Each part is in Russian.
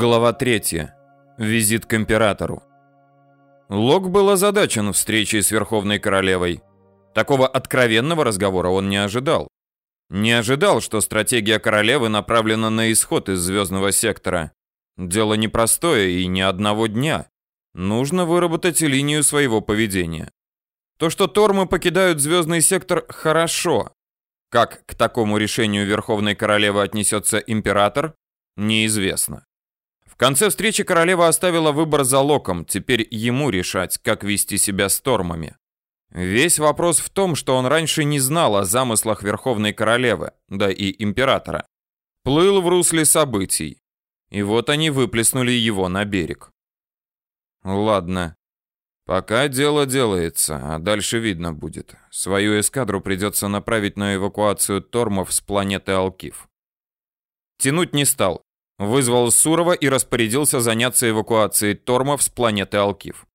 Глава 3. Визит к императору. Лок был озадачен встречей с Верховной Королевой. Такого откровенного разговора он не ожидал. Не ожидал, что стратегия королевы направлена на исход из звездного сектора. Дело непростое и не одного дня. Нужно выработать линию своего поведения. То, что Тормы покидают звездный сектор, хорошо. Как к такому решению Верховной Королевы отнесется император, неизвестно. Конце встречи королева оставила выбор за Локом, теперь ему решать, как вести себя с Тормами. Весь вопрос в том, что он раньше не знал о замыслах Верховной Королевы, да и Императора. Плыл в русле событий. И вот они выплеснули его на берег. Ладно. Пока дело делается, а дальше видно будет. Свою эскадру придется направить на эвакуацию Тормов с планеты Алкив. Тянуть не стал. Вызвал Сурова и распорядился заняться эвакуацией Тормов с планеты Алкив.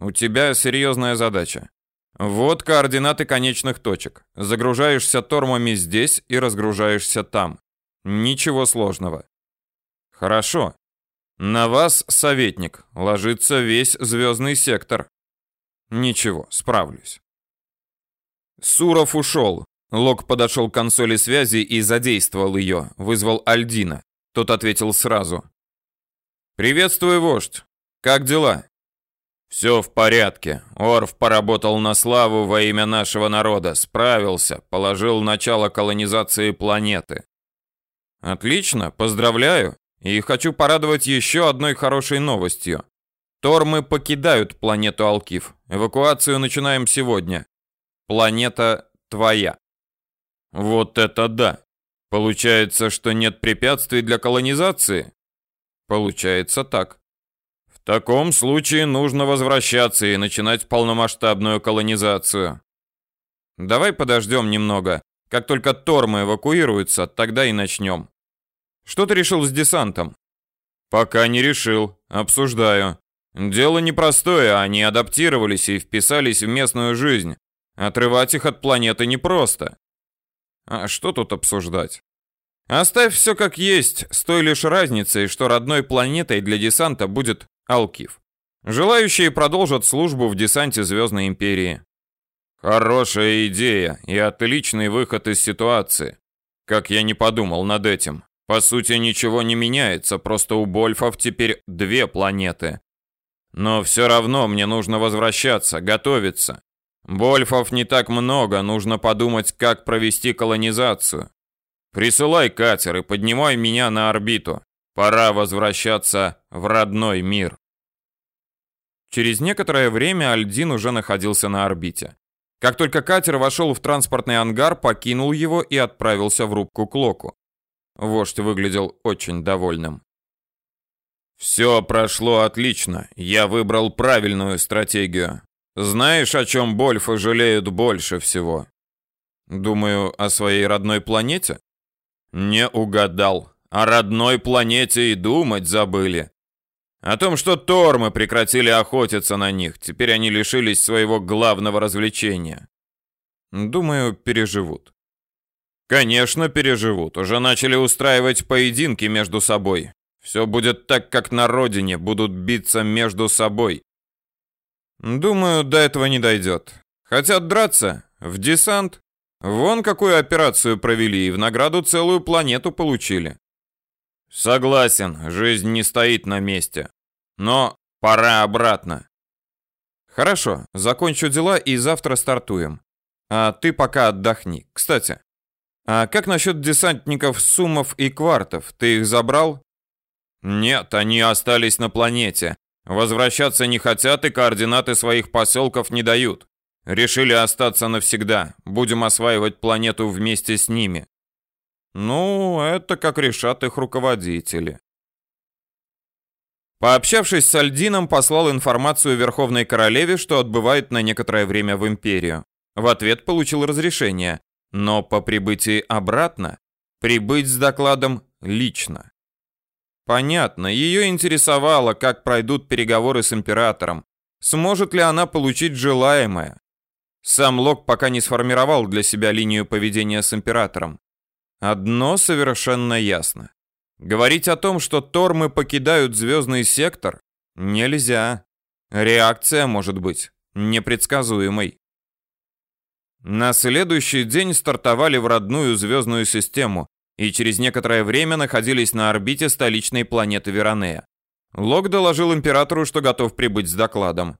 У тебя серьезная задача. Вот координаты конечных точек. Загружаешься тормами здесь и разгружаешься там. Ничего сложного. Хорошо. На вас, советник, ложится весь звездный сектор. Ничего, справлюсь. Суров ушел. Лок подошел к консоли связи и задействовал ее. Вызвал Альдина. Тот ответил сразу. «Приветствую, вождь. Как дела?» Все в порядке. Орф поработал на славу во имя нашего народа, справился, положил начало колонизации планеты. Отлично, поздравляю. И хочу порадовать еще одной хорошей новостью. Тормы покидают планету Алкив. Эвакуацию начинаем сегодня. Планета твоя. Вот это да. Получается, что нет препятствий для колонизации? Получается так. В таком случае нужно возвращаться и начинать полномасштабную колонизацию. Давай подождем немного. Как только Тормы эвакуируются, тогда и начнем. Что ты решил с десантом? Пока не решил. Обсуждаю. Дело непростое, они адаптировались и вписались в местную жизнь. Отрывать их от планеты непросто. А что тут обсуждать? Оставь все как есть, с той лишь разницей, что родной планетой для десанта будет Алкив. Желающие продолжат службу в десанте Звездной Империи. Хорошая идея и отличный выход из ситуации. Как я не подумал над этим. По сути, ничего не меняется, просто у Больфов теперь две планеты. Но все равно мне нужно возвращаться, готовиться. Больфов не так много, нужно подумать, как провести колонизацию. Присылай катер и поднимай меня на орбиту. Пора возвращаться в родной мир. Через некоторое время Альдин уже находился на орбите. Как только катер вошел в транспортный ангар, покинул его и отправился в рубку Клоку. Вождь выглядел очень довольным. «Все прошло отлично. Я выбрал правильную стратегию. Знаешь, о чем Больфы жалеют больше всего?» «Думаю, о своей родной планете?» «Не угадал. О родной планете и думать забыли. О том, что Тормы прекратили охотиться на них, теперь они лишились своего главного развлечения. Думаю, переживут. Конечно, переживут. Уже начали устраивать поединки между собой. Все будет так, как на родине, будут биться между собой. Думаю, до этого не дойдет. Хотят драться? В десант? Вон какую операцию провели и в награду целую планету получили. Согласен, жизнь не стоит на месте. Но пора обратно. Хорошо, закончу дела и завтра стартуем. А ты пока отдохни. Кстати, а как насчет десантников Сумов и Квартов? Ты их забрал? Нет, они остались на планете. Возвращаться не хотят и координаты своих поселков не дают. Решили остаться навсегда. Будем осваивать планету вместе с ними. Ну, это как решат их руководители. Пообщавшись с Альдином, послал информацию Верховной Королеве, что отбывает на некоторое время в Империю. В ответ получил разрешение, но по прибытии обратно прибыть с докладом лично. Понятно, ее интересовало, как пройдут переговоры с Императором, сможет ли она получить желаемое. Сам Лок пока не сформировал для себя линию поведения с Императором. Одно совершенно ясно. Говорить о том, что Тормы покидают звездный сектор, нельзя. Реакция может быть непредсказуемой. На следующий день стартовали в родную звездную систему и через некоторое время находились на орбите столичной планеты Веронея. Лок доложил императору, что готов прибыть с докладом.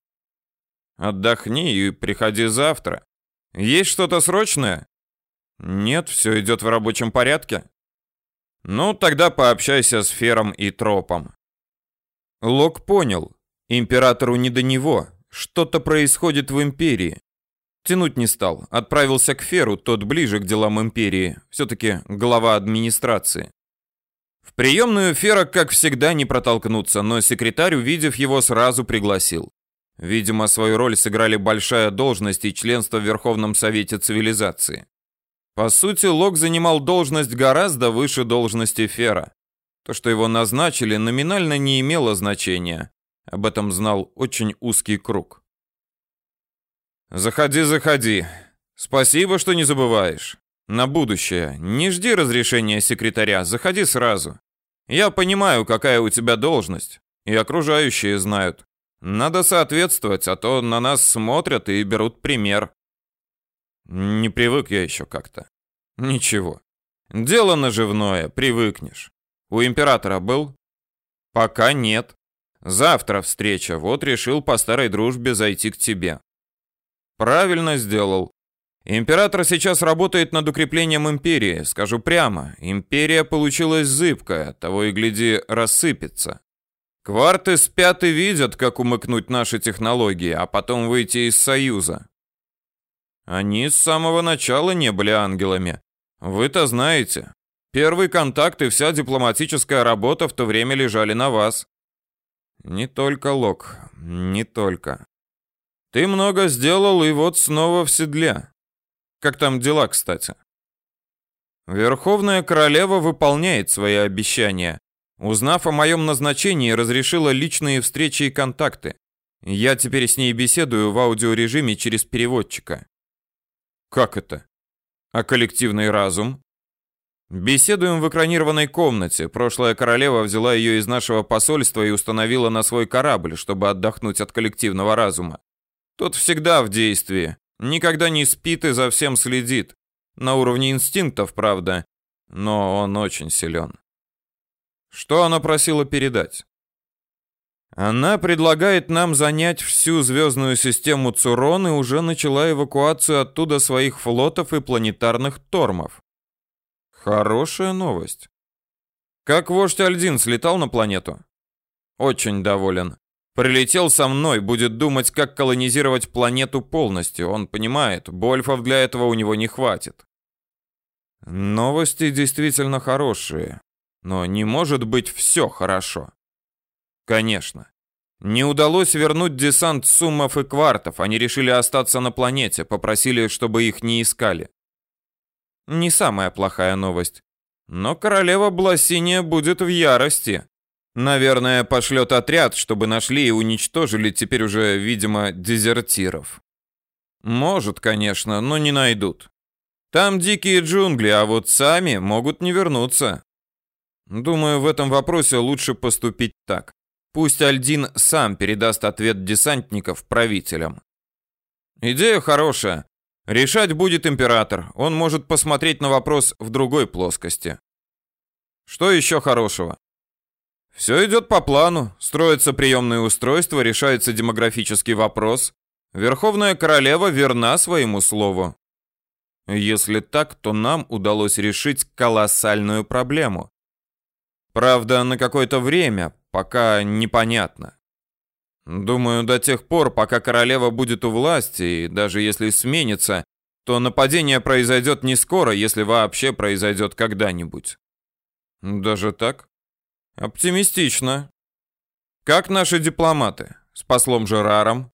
«Отдохни и приходи завтра. Есть что-то срочное?» «Нет, все идет в рабочем порядке». «Ну, тогда пообщайся с Фером и Тропом». Лок понял. Императору не до него. Что-то происходит в Империи. Тянуть не стал. Отправился к Феру, тот ближе к делам Империи. Все-таки глава администрации. В приемную Фера, как всегда, не протолкнуться, но секретарь, увидев его, сразу пригласил. Видимо, свою роль сыграли большая должность и членство в Верховном Совете Цивилизации. По сути, Лок занимал должность гораздо выше должности Фера. То, что его назначили, номинально не имело значения. Об этом знал очень узкий круг. «Заходи, заходи. Спасибо, что не забываешь. На будущее. Не жди разрешения секретаря, заходи сразу. Я понимаю, какая у тебя должность, и окружающие знают. Надо соответствовать, а то на нас смотрят и берут пример. Не привык я еще как-то. Ничего. Дело наживное, привыкнешь. У императора был? Пока нет. Завтра встреча, вот решил по старой дружбе зайти к тебе. Правильно сделал. Император сейчас работает над укреплением империи. Скажу прямо, империя получилась зыбкая, того и гляди рассыпется. Кварты спят и видят, как умыкнуть наши технологии, а потом выйти из Союза. Они с самого начала не были ангелами. Вы-то знаете. Первый контакт и вся дипломатическая работа в то время лежали на вас. Не только Лок, не только. Ты много сделал и вот снова в седле. Как там дела, кстати? Верховная королева выполняет свои обещания. Узнав о моем назначении, разрешила личные встречи и контакты. Я теперь с ней беседую в аудиорежиме через переводчика. Как это? А коллективный разум? Беседуем в экранированной комнате. Прошлая королева взяла ее из нашего посольства и установила на свой корабль, чтобы отдохнуть от коллективного разума. Тот всегда в действии, никогда не спит и за всем следит. На уровне инстинктов, правда, но он очень силен. Что она просила передать? Она предлагает нам занять всю звездную систему Цурон и уже начала эвакуацию оттуда своих флотов и планетарных тормов. Хорошая новость. Как вождь Альдин слетал на планету? Очень доволен. Прилетел со мной, будет думать, как колонизировать планету полностью. Он понимает, Больфов для этого у него не хватит. Новости действительно хорошие. Но не может быть все хорошо. Конечно. Не удалось вернуть десант суммов и квартов. Они решили остаться на планете, попросили, чтобы их не искали. Не самая плохая новость. Но королева Бласиния будет в ярости. Наверное, пошлет отряд, чтобы нашли и уничтожили теперь уже, видимо, дезертиров. Может, конечно, но не найдут. Там дикие джунгли, а вот сами могут не вернуться. Думаю, в этом вопросе лучше поступить так. Пусть Альдин сам передаст ответ десантников правителям. Идея хорошая. Решать будет император. Он может посмотреть на вопрос в другой плоскости. Что еще хорошего? Все идет по плану. Строится приемное устройство, решается демографический вопрос. Верховная королева верна своему слову. Если так, то нам удалось решить колоссальную проблему. Правда, на какое-то время, пока непонятно. Думаю, до тех пор, пока королева будет у власти, и даже если сменится, то нападение произойдет не скоро, если вообще произойдет когда-нибудь. Даже так? Оптимистично. Как наши дипломаты? С послом Жераром?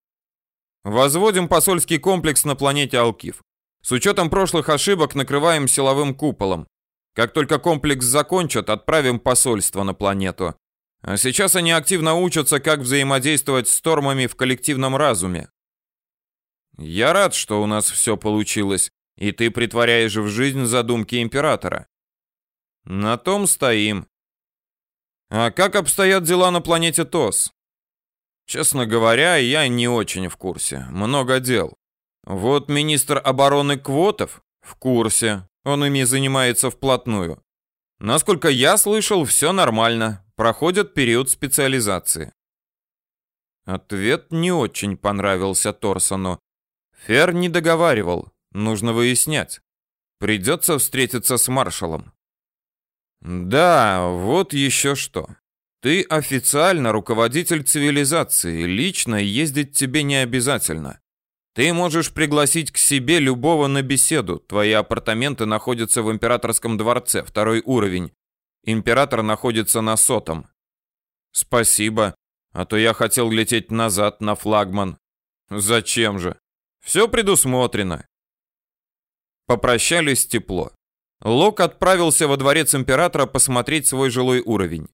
Возводим посольский комплекс на планете Алкив. С учетом прошлых ошибок накрываем силовым куполом. Как только комплекс закончат, отправим посольство на планету. А сейчас они активно учатся, как взаимодействовать с тормами в коллективном разуме. Я рад, что у нас все получилось, и ты притворяешь в жизнь задумки императора. На том стоим. А как обстоят дела на планете ТОС? Честно говоря, я не очень в курсе. Много дел. Вот министр обороны Квотов в курсе. Он ими занимается вплотную. Насколько я слышал, все нормально. Проходит период специализации. Ответ не очень понравился Торсону. Фер не договаривал. Нужно выяснять. Придется встретиться с маршалом. Да, вот еще что. Ты официально руководитель цивилизации, лично ездить тебе не обязательно. Ты можешь пригласить к себе любого на беседу. Твои апартаменты находятся в императорском дворце, второй уровень. Император находится на сотом. Спасибо, а то я хотел лететь назад на флагман. Зачем же? Все предусмотрено. Попрощались тепло. Лок отправился во дворец императора посмотреть свой жилой уровень.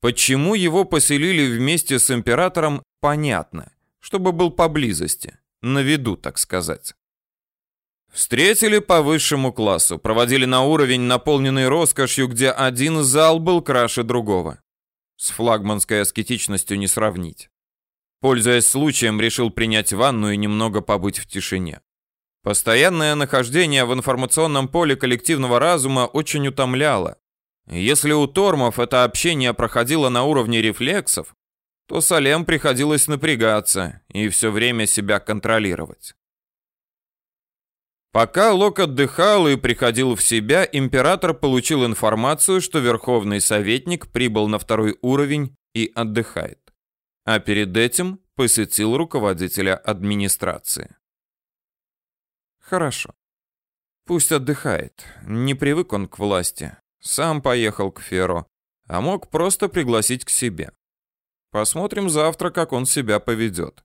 Почему его поселили вместе с императором, понятно. Чтобы был поблизости. На виду, так сказать. Встретили по высшему классу, проводили на уровень, наполненный роскошью, где один зал был краше другого. С флагманской аскетичностью не сравнить. Пользуясь случаем, решил принять ванну и немного побыть в тишине. Постоянное нахождение в информационном поле коллективного разума очень утомляло. Если у Тормов это общение проходило на уровне рефлексов, то Салем приходилось напрягаться и все время себя контролировать. Пока Лок отдыхал и приходил в себя, император получил информацию, что верховный советник прибыл на второй уровень и отдыхает. А перед этим посетил руководителя администрации. Хорошо. Пусть отдыхает. Не привык он к власти. Сам поехал к Феро, а мог просто пригласить к себе. Посмотрим завтра, как он себя поведет.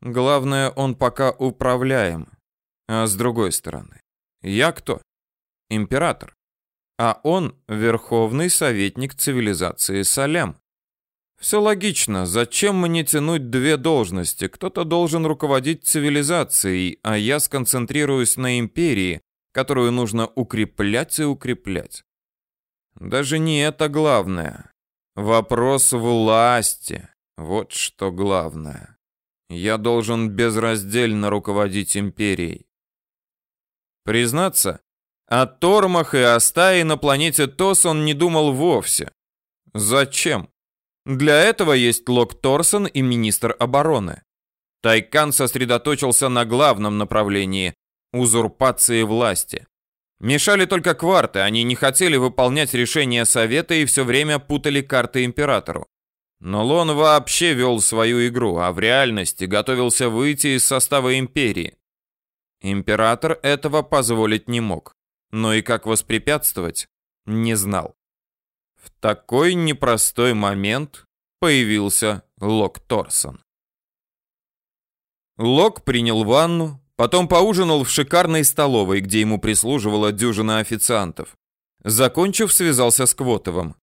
Главное, он пока управляем. А с другой стороны, я кто? Император. А он верховный советник цивилизации Салям. Все логично. Зачем мне тянуть две должности? Кто-то должен руководить цивилизацией, а я сконцентрируюсь на империи, которую нужно укреплять и укреплять. Даже не это главное. Вопрос власти. Вот что главное. Я должен безраздельно руководить империей. Признаться, о Тормах и о стае на планете Тос он не думал вовсе. Зачем? Для этого есть Лок Торсон и министр обороны. Тайкан сосредоточился на главном направлении – узурпации власти. Мешали только кварты, они не хотели выполнять решения Совета и все время путали карты Императору. Но Лон вообще вел свою игру, а в реальности готовился выйти из состава Империи. Император этого позволить не мог, но и как воспрепятствовать, не знал. В такой непростой момент появился Лок Торсон. Лок принял ванну, Потом поужинал в шикарной столовой, где ему прислуживала дюжина официантов. Закончив, связался с Квотовым.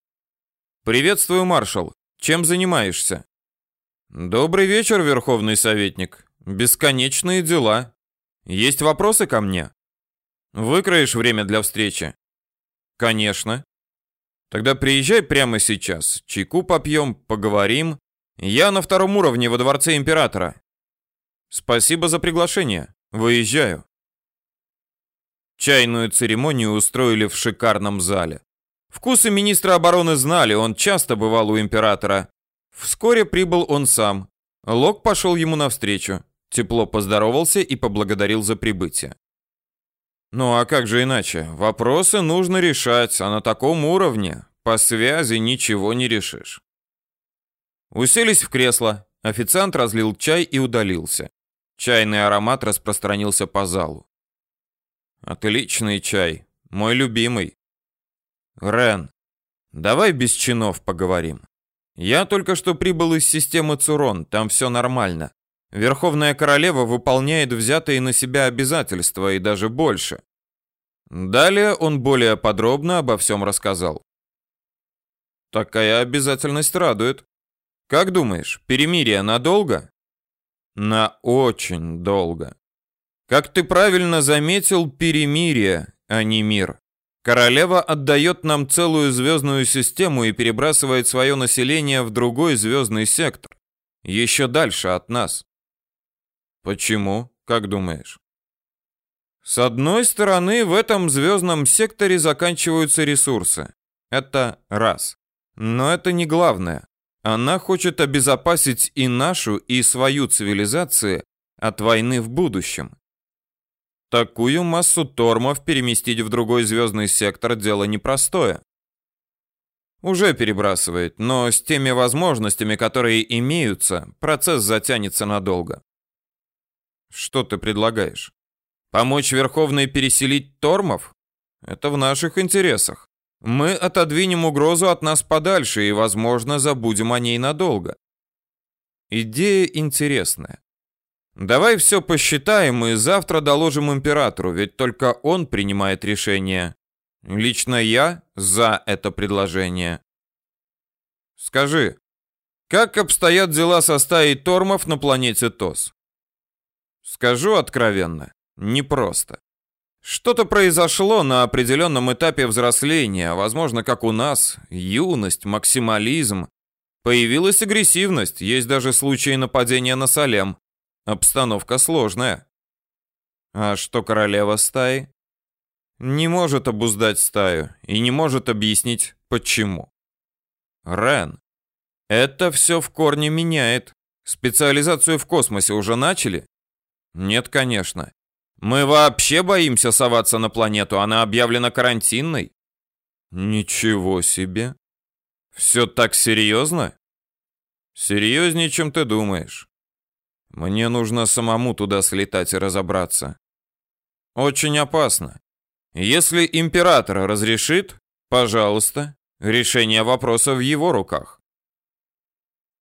«Приветствую, маршал. Чем занимаешься?» «Добрый вечер, верховный советник. Бесконечные дела. Есть вопросы ко мне?» «Выкроешь время для встречи?» «Конечно». «Тогда приезжай прямо сейчас. Чайку попьем, поговорим. Я на втором уровне во дворце императора». «Спасибо за приглашение. Выезжаю. Чайную церемонию устроили в шикарном зале. Вкусы министра обороны знали, он часто бывал у императора. Вскоре прибыл он сам. Лок пошел ему навстречу, тепло поздоровался и поблагодарил за прибытие. Ну а как же иначе? Вопросы нужно решать, а на таком уровне по связи ничего не решишь. Уселись в кресло. Официант разлил чай и удалился. Чайный аромат распространился по залу. Отличный чай, мой любимый. Рен, давай без чинов поговорим. Я только что прибыл из системы Цурон, там все нормально. Верховная королева выполняет взятые на себя обязательства и даже больше. Далее он более подробно обо всем рассказал. Такая обязательность радует. Как думаешь, перемирие надолго? На очень долго. Как ты правильно заметил, перемирие, а не мир. Королева отдает нам целую звездную систему и перебрасывает свое население в другой звездный сектор, еще дальше от нас. Почему, как думаешь? С одной стороны, в этом звездном секторе заканчиваются ресурсы. Это раз. Но это не главное. Она хочет обезопасить и нашу, и свою цивилизацию от войны в будущем. Такую массу тормов переместить в другой звездный сектор дело непростое. Уже перебрасывает, но с теми возможностями, которые имеются, процесс затянется надолго. Что ты предлагаешь? Помочь Верховной переселить тормов? Это в наших интересах. Мы отодвинем угрозу от нас подальше и, возможно, забудем о ней надолго. Идея интересная. Давай все посчитаем и завтра доложим императору, ведь только он принимает решение. Лично я за это предложение. Скажи, как обстоят дела со стаей тормов на планете Тос? Скажу откровенно, непросто. Что-то произошло на определенном этапе взросления, возможно, как у нас, юность, максимализм. Появилась агрессивность, есть даже случаи нападения на Салем. Обстановка сложная. А что королева стаи? Не может обуздать стаю и не может объяснить, почему. Рен, это все в корне меняет. Специализацию в космосе уже начали? Нет, конечно. Мы вообще боимся соваться на планету, она объявлена карантинной. Ничего себе. Все так серьезно? Серьезнее, чем ты думаешь. Мне нужно самому туда слетать и разобраться. Очень опасно. Если император разрешит, пожалуйста, решение вопроса в его руках.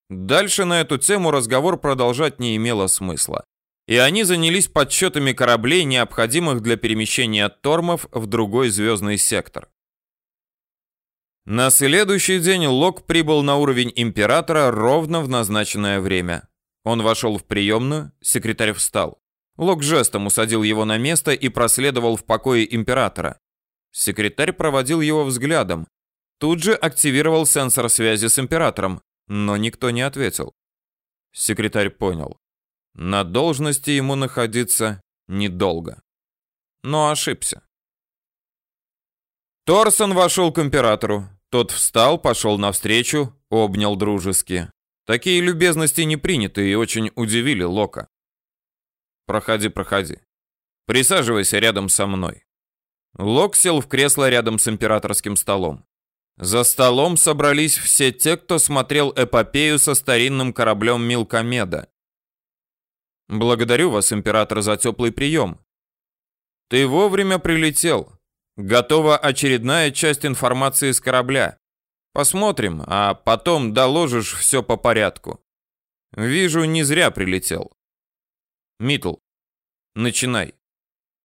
Дальше на эту тему разговор продолжать не имело смысла. И они занялись подсчетами кораблей, необходимых для перемещения тормов в другой звездный сектор. На следующий день Лок прибыл на уровень императора ровно в назначенное время. Он вошел в приемную, секретарь встал. Лок жестом усадил его на место и проследовал в покое императора. Секретарь проводил его взглядом. Тут же активировал сенсор связи с императором, но никто не ответил. Секретарь понял. На должности ему находиться недолго. Но ошибся. Торсон вошел к императору. Тот встал, пошел навстречу, обнял дружески. Такие любезности не приняты и очень удивили Лока. Проходи, проходи. Присаживайся рядом со мной. Лок сел в кресло рядом с императорским столом. За столом собрались все те, кто смотрел эпопею со старинным кораблем Милкомеда. Благодарю вас, император, за теплый прием. Ты вовремя прилетел. Готова очередная часть информации с корабля. Посмотрим, а потом доложишь все по порядку. Вижу, не зря прилетел. Митл, начинай.